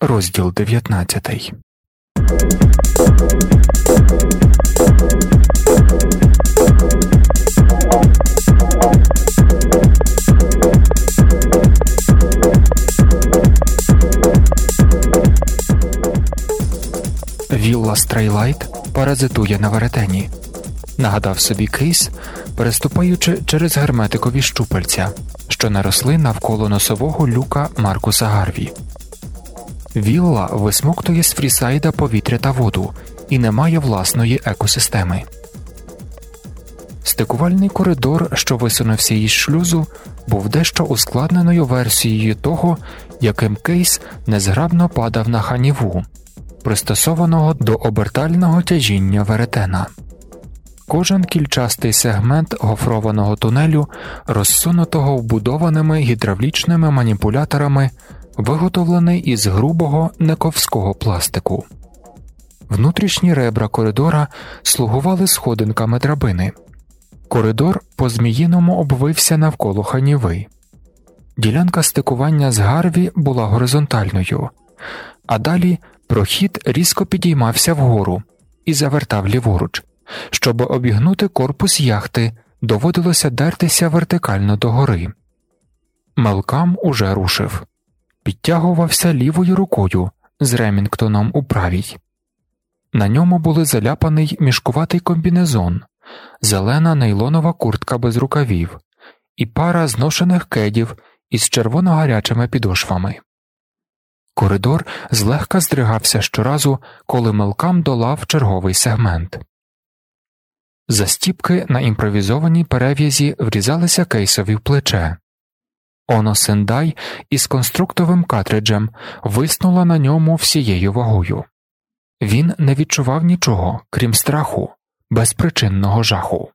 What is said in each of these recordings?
Розділ 19 Вілла Стрейлайт паразитує на веретені, нагадав собі кейс, переступаючи через герметикові щупальця, що наросли навколо носового люка Маркуса Гарві. Вілла висмоктує з фрісайда повітря та воду і не має власної екосистеми. Стикувальний коридор, що висунувся із шлюзу, був дещо ускладненою версією того, яким кейс незграбно падав на ханіву, пристосованого до обертального тяжіння веретена. Кожен кільчастий сегмент гофрованого тунелю, розсунутого вбудованими гідравлічними маніпуляторами, виготовлений із грубого нековського пластику. Внутрішні ребра коридора слугували сходинками драбини. Коридор по зміїному обвився навколо ханіви. Ділянка стикування з Гарві була горизонтальною, а далі прохід різко підіймався вгору і завертав ліворуч. Щоб обігнути корпус яхти, доводилося дертися вертикально догори. Мелкам уже рушив, підтягувався лівою рукою з Ремінгтоном у правій. На ньому були заляпаний мішкуватий комбінезон, зелена нейлонова куртка без рукавів і пара зношених кедів із червоно-гарячими підошвами. Коридор злегка здригався щоразу, коли мелкам долав черговий сегмент. Застіпки на імпровізованій перев'язі врізалися кейсові в плече. Оно Сендай із конструктовим картриджем виснула на ньому всією вагою. Він не відчував нічого, крім страху, безпричинного жаху.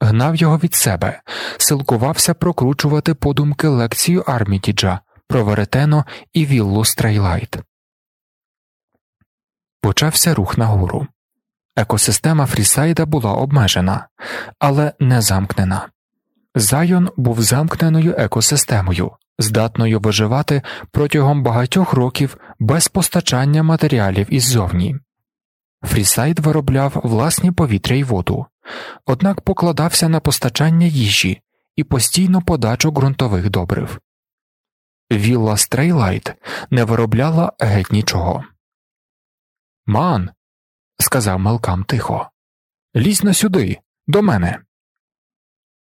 Гнав його від себе, силкувався прокручувати подумки лекцію Армітіджа про Веретено і Віллу Стрейлайт. Почався рух нагору. Екосистема Фрісайда була обмежена, але не замкнена. Зайон був замкненою екосистемою, здатною виживати протягом багатьох років без постачання матеріалів іззовні. Фрісайд виробляв власні повітря й воду, однак покладався на постачання їжі і постійну подачу ґрунтових добрив. Вілла Стрейлайт не виробляла геть нічого. Ман, сказав Мелкам тихо, лізь-но сюди, до мене.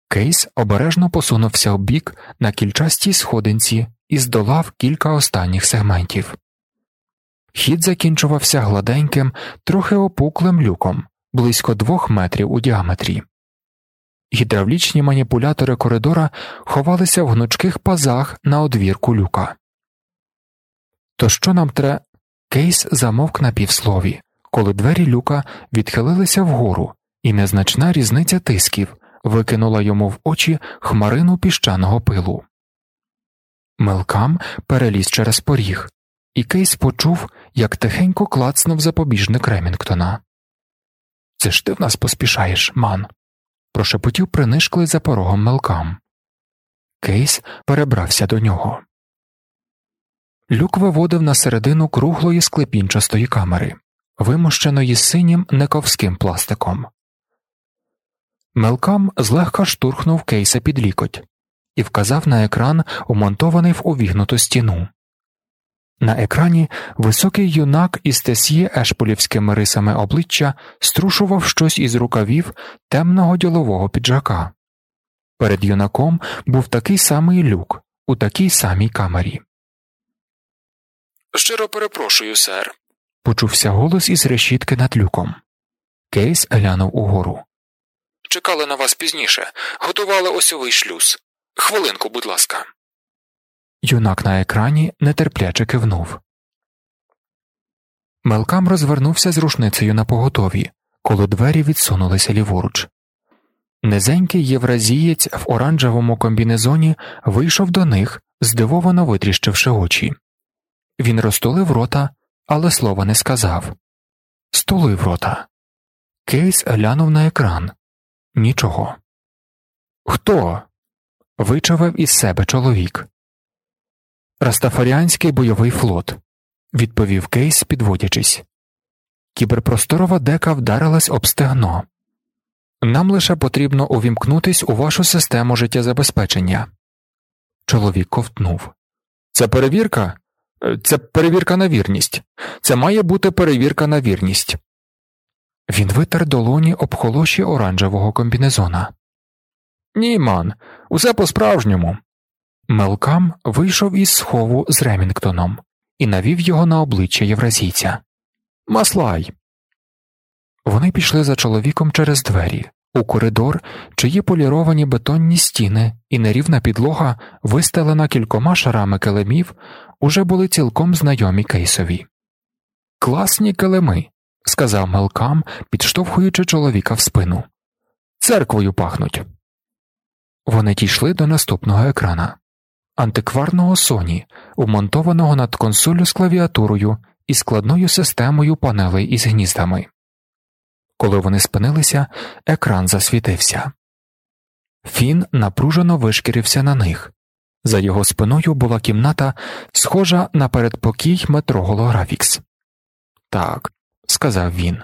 Кейс обережно посунувся вбік на кільчастій сходинці і здолав кілька останніх сегментів. Хід закінчувався гладеньким, трохи опуклим люком, близько двох метрів у діаметрі. Гідравлічні маніпулятори коридора ховалися в гнучких пазах на одвірку люка. То що нам тре. Кейс замовк на півслові, коли двері люка відхилилися вгору, і незначна різниця тисків викинула йому в очі хмарину піщаного пилу. Мелкам переліз через поріг, і Кейс почув, як тихенько клацнув запобіжник Ремінгтона. Це ж ти в нас поспішаєш, ман. прошепотів принишклий за порогом Мелкам. Кейс перебрався до нього. Люк виводив на середину круглої склепінчастої камери, вимощеної синім нековським пластиком. Мелкам злегка штурхнув Кейса під лікоть і вказав на екран, умонтований в увігнуту стіну. На екрані високий юнак із тесьє ешполівськими рисами обличчя струшував щось із рукавів темного ділового піджака. Перед юнаком був такий самий люк у такій самій камері. Щиро перепрошую, сер. Почувся голос із решітки над люком. Кейс глянув угору. Чекали на вас пізніше, готували осьовий шлюз. Хвилинку, будь ласка. Юнак на екрані нетерпляче кивнув. Мелкам розвернувся з рушницею на поготові, коли двері відсунулися ліворуч. Низенький євразієць в оранжевому комбінезоні вийшов до них, здивовано витріщивши очі. Він розтулив рота, але слова не сказав. Стулив рота. Кейс глянув на екран. Нічого. Хто? вичавив із себе чоловік. Растафаріанський бойовий флот. відповів Кейс, підводячись. Кіберпросторова дека вдарилась об стегно. Нам лише потрібно увімкнутись у вашу систему життєзабезпечення. Чоловік ковтнув. Це перевірка? Е, це перевірка на вірність. Це має бути перевірка на вірність. Він витер долоні об холоші оранжевого комбінезона. Ні, ман, усе по справжньому. Мелкам вийшов із схову з Ремінгтоном і навів його на обличчя євразійця. Маслай. Вони пішли за чоловіком через двері, у коридор, чиї поліровані бетонні стіни і нерівна підлога, вистелена кількома шарами килимів, уже були цілком знайомі кейсові. Класні килими, сказав Мелкам, підштовхуючи чоловіка в спину. Церквою пахнуть. Вони дійшли до наступного екрана антикварного Sony, вмонтованого над консолю з клавіатурою і складною системою панелей із гніздами. Коли вони спинилися, екран засвітився. Фін напружено вишкірився на них. За його спиною була кімната, схожа на передпокій метро Голографікс. Так, сказав він.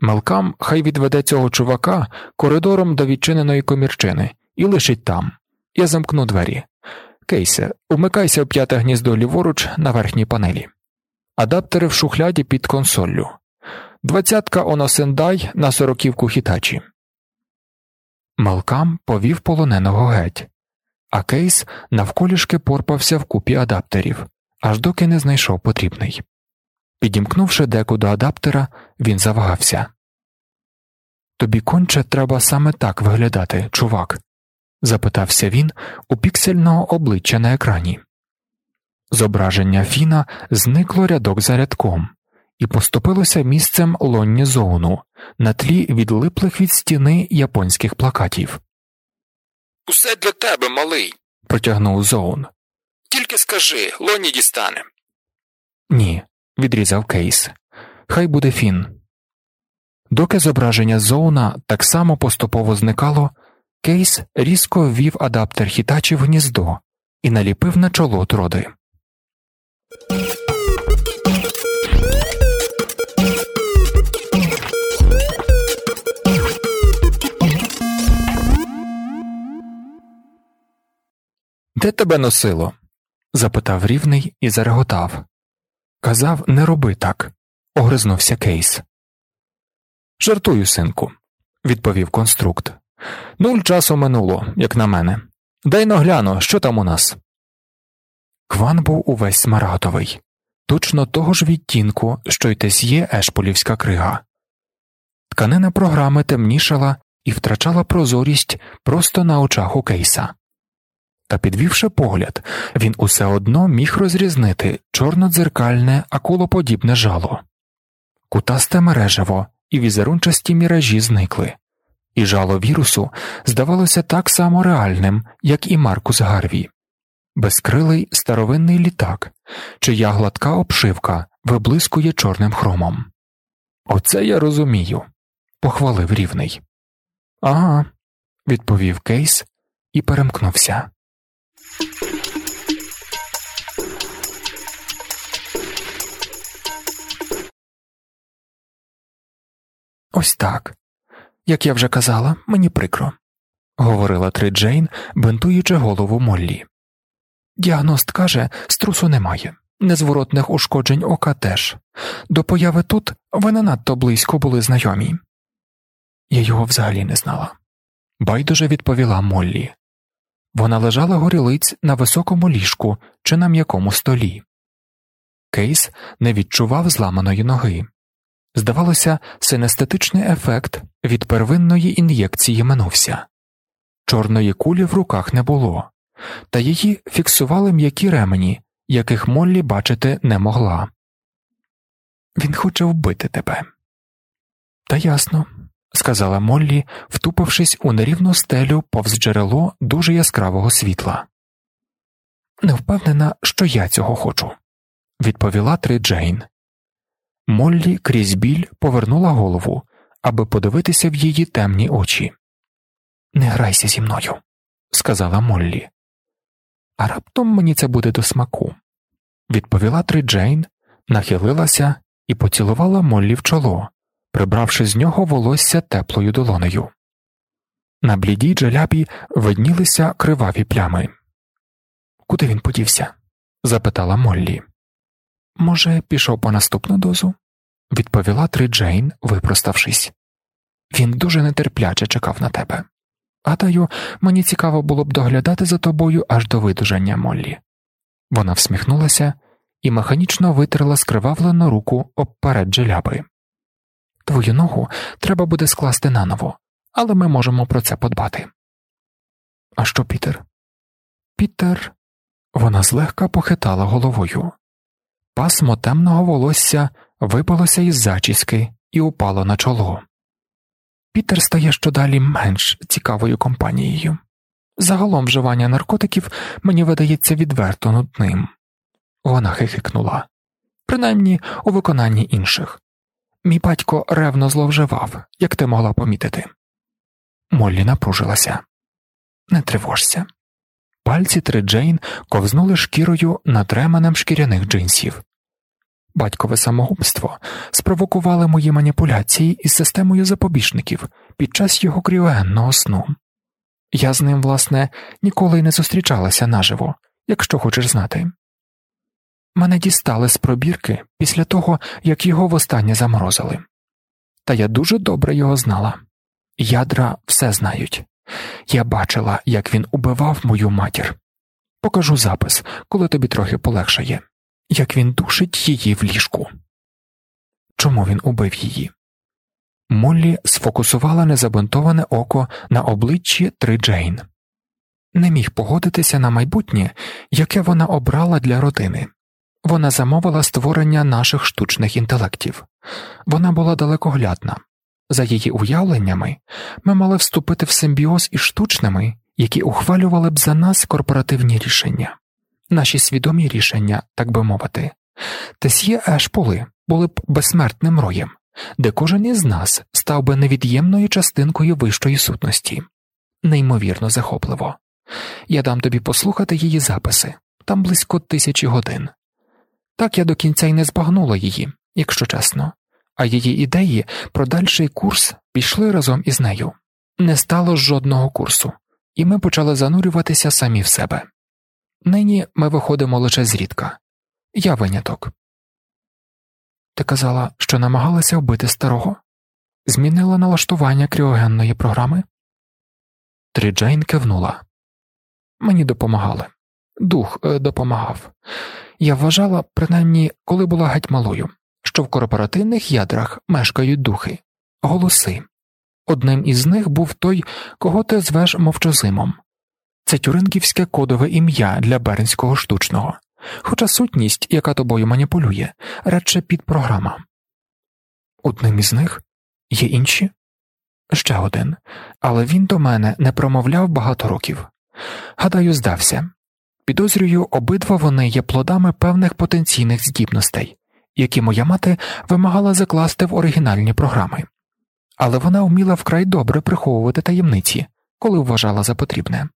Мелкам хай відведе цього чувака коридором до відчиненої комірчини і лишить там. Я замкну двері. Кейсе, вмикайся в п'яте гніздо ліворуч на верхній панелі. Адаптери в шухляді під консоллю. Двадцятка Оносендай на сороківку хітачі. Малкам повів полоненого геть, а кейс навколішки порпався в купі адаптерів, аж доки не знайшов потрібний. Підімкнувши деку до адаптера, він завагався. Тобі конче треба саме так виглядати, чувак, запитався він у піксельного обличчя на екрані. Зображення Фіна зникло рядок за рядком і поступилося місцем лонні зону на тлі відлиплих від стіни японських плакатів. Усе для тебе, малий, протягнув зоун. Тільки скажи, лоні дістане. Ні, відрізав кейс. Хай буде фін. Доки зображення зоуна так само поступово зникало, кейс різко ввів адаптер хітачі в гніздо і наліпив на чоло троди. Де тебе носило? запитав рівний і зареготав. Казав, не роби так, огризнувся Кейс. Жартую, синку, відповів конструкт. Нуль часу минуло, як на мене. Дай нагляну, що там у нас. Кван був увесь смарагдовий, точно того ж відтінку, що й тесьє ешполівська крига. Тканина програми темнішала і втрачала прозорість просто на очах у кейса. Та, підвівши погляд, він усе одно міг розрізнити чорнодзеркальне акулоподібне жало, кутасте мережево і візерунчасті міражі зникли, і жало вірусу здавалося так само реальним, як і Маркус Гарві, безкрилий старовинний літак, чия гладка обшивка виблискує чорним хромом. Оце я розумію, похвалив рівний. Ага, відповів Кейс і перемкнувся. Ось так. Як я вже казала, мені прикро, говорила Три Джейн, бентуючи голову Моллі. Діагност каже, струсу немає, незворотних ушкоджень ока теж. До появи тут ви не надто близько були знайомі. Я його взагалі не знала. Байдуже відповіла Моллі. Вона лежала горілиць на високому ліжку чи на м'якому столі. Кейс не відчував зламаної ноги. Здавалося, синестетичний ефект від первинної ін'єкції минувся. Чорної кулі в руках не було, та її фіксували м'які ремені, яких Моллі бачити не могла. Він хоче вбити тебе. Та ясно, сказала Моллі, втупившись у нерівну стелю повз джерело дуже яскравого світла. Не впевнена, що я цього хочу, відповіла Три Джейн. Моллі крізь біль повернула голову, аби подивитися в її темні очі. Не грайся зі мною, сказала Моллі. А раптом мені це буде до смаку, відповіла Три Джейн, нахилилася і поцілувала Моллі в чоло, прибравши з нього волосся теплою долонею. На блідій джелябі виднілися криваві плями. Куди він подівся? запитала Моллі. Може, пішов по наступну дозу? відповіла Три Джейн, випроставшись. Він дуже нетерпляче чекав на тебе. Гадаю, мені цікаво було б доглядати за тобою аж до видужання Моллі. Вона всміхнулася і механічно витерла скривавлену руку об перед джеляби. Твою ногу треба буде скласти наново, але ми можемо про це подбати. А що, Пітер? Пітер. Вона злегка похитала головою. Пасмо темного волосся випалося із зачіски і упало на чоло. Пітер стає щодалі менш цікавою компанією. Загалом вживання наркотиків мені видається відверто нудним. Вона хихикнула, принаймні у виконанні інших. Мій батько ревно зловживав, як ти могла помітити. Моллі напружилася. Не тривожся. Пальці три Джейн ковзнули шкірою над ременем шкіряних джинсів. Батькове самогубство спровокували мої маніпуляції із системою запобіжників під час його кріогенного сну. Я з ним, власне, ніколи й не зустрічалася наживо, якщо хочеш знати. Мене дістали з пробірки після того, як його востаннє заморозили. Та я дуже добре його знала. Ядра все знають. Я бачила, як він убивав мою матір. Покажу запис, коли тобі трохи полегшає, як він душить її в ліжку. Чому він убив її? Моллі сфокусувала незабинтоване око на обличчі Три Джейн. Не міг погодитися на майбутнє, яке вона обрала для родини. Вона замовила створення наших штучних інтелектів. Вона була далекоглядна. За її уявленнями, ми мали вступити в симбіоз із штучними, які ухвалювали б за нас корпоративні рішення, наші свідомі рішення, так би мовити. Тесьє Ешполи були б безсмертним роєм, де кожен із нас став би невід'ємною частинкою вищої сутності, неймовірно захопливо. Я дам тобі послухати її записи там близько тисячі годин. Так я до кінця й не збагнула її, якщо чесно, а її ідеї про дальший курс пішли разом із нею. Не стало жодного курсу, і ми почали занурюватися самі в себе. Нині ми виходимо лише зрідка. Я виняток. Ти казала, що намагалася вбити старого? Змінила налаштування кріогенної програми? Тріджейн кивнула. Мені допомагали. Дух е, допомагав. Я вважала, принаймні, коли була геть малою, що в корпоративних ядрах мешкають духи, голоси. Одним із них був той, кого ти звеш мовчозимом. Це тюрингівське кодове ім'я для бернського штучного, хоча сутність, яка тобою маніпулює, радше підпрограма. Одним із них є інші? Ще один, але він до мене не промовляв багато років. Гадаю, здався. Підозрюю, обидва вони є плодами певних потенційних здібностей, які моя мати вимагала закласти в оригінальні програми, але вона вміла вкрай добре приховувати таємниці, коли вважала за потрібне.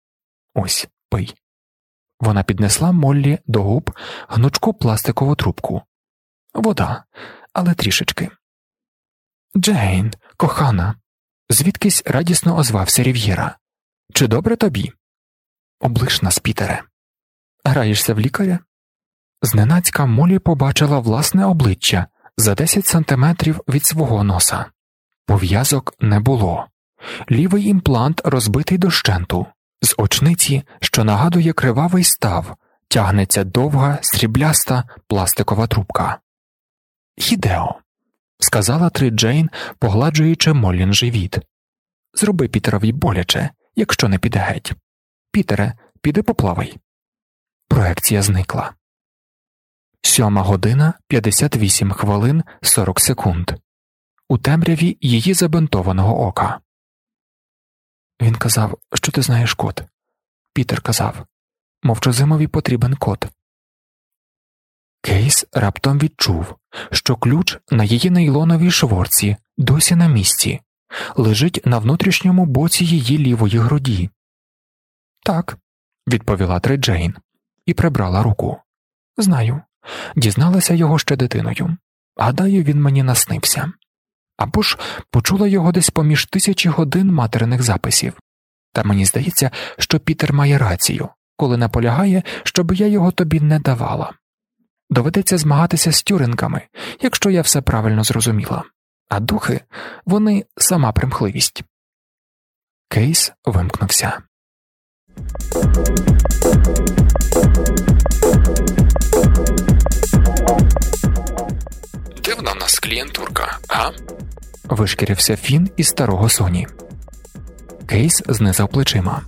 Ось пий. Вона піднесла Моллі до губ гнучку пластикову трубку. Вода, але трішечки. Джейн, кохана, звідкись радісно озвався Рів'єра. Чи добре тобі? Облиш нас, Пітере. Граєшся в лікаря? Зненацька Молі побачила власне обличчя за 10 сантиметрів від свого носа. Пов'язок не було. Лівий імплант розбитий дощенту, з очниці, що нагадує кривавий став, тягнеться довга, срібляста пластикова трубка. Хідео, сказала Три Джейн, погладжуючи Молін живіт. Зроби Пітерові боляче, якщо не піде геть. Пітере, піди поплавай. Проекція зникла. Сьома година 58 хвилин 40 секунд. У темряві її забинтованого ока. Він казав, що ти знаєш код. Пітер казав мовчозимові потрібен код. Кейс раптом відчув, що ключ на її нейлоновій шворці досі на місці, лежить на внутрішньому боці її лівої груді. Так, відповіла Три Джейн і прибрала руку. Знаю, дізналася його ще дитиною. Гадаю, він мені наснився. Або ж почула його десь поміж тисячі годин материних записів. Та мені здається, що Пітер має рацію, коли наполягає, щоб я його тобі не давала. Доведеться змагатися з тюринками, якщо я все правильно зрозуміла, а духи вони сама примхливість. Кейс вимкнувся. Дивна в нас клієнтурка, а? Вишкірився Фін із старого соні. Кейс знизав плечима.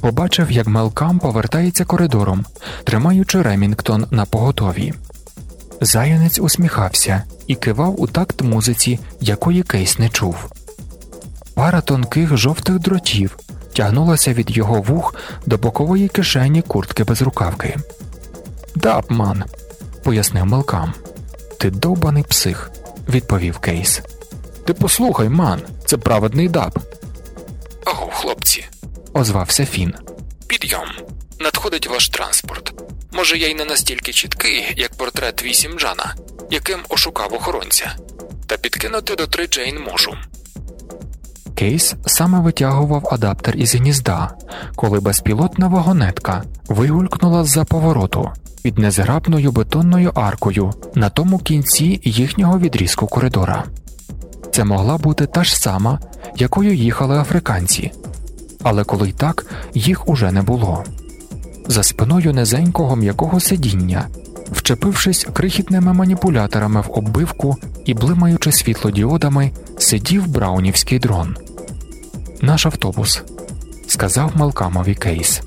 Побачив, як Мелкам повертається коридором, тримаючи Ремінгтон на поготові. Зайонець усміхався і кивав у такт музиці, якої Кейс не чув. Пара тонких жовтих дротів тягнулася від його вух до бокової кишені куртки без рукавки. Дапман, пояснив Мелкам. Ти довбаний псих, відповів Кейс. Ти послухай, ман, це праведний даб. Аго, хлопці, озвався Фін. підйом. Надходить ваш транспорт. Може, я й не настільки чіткий, як портрет вісім Джана, яким ошукав охоронця, та підкинути до три Джейн можу. Кейс саме витягував адаптер із гнізда, коли безпілотна вагонетка вигулькнула з-за повороту під незграбною бетонною аркою на тому кінці їхнього відрізку коридора. Це могла бути та ж сама, якою їхали африканці, але коли й так, їх уже не було. За спиною низенького м'якого сидіння, вчепившись крихітними маніпуляторами в оббивку і блимаючи світлодіодами, сидів браунівський дрон. Наш автобус, сказав Малкамові Кейс.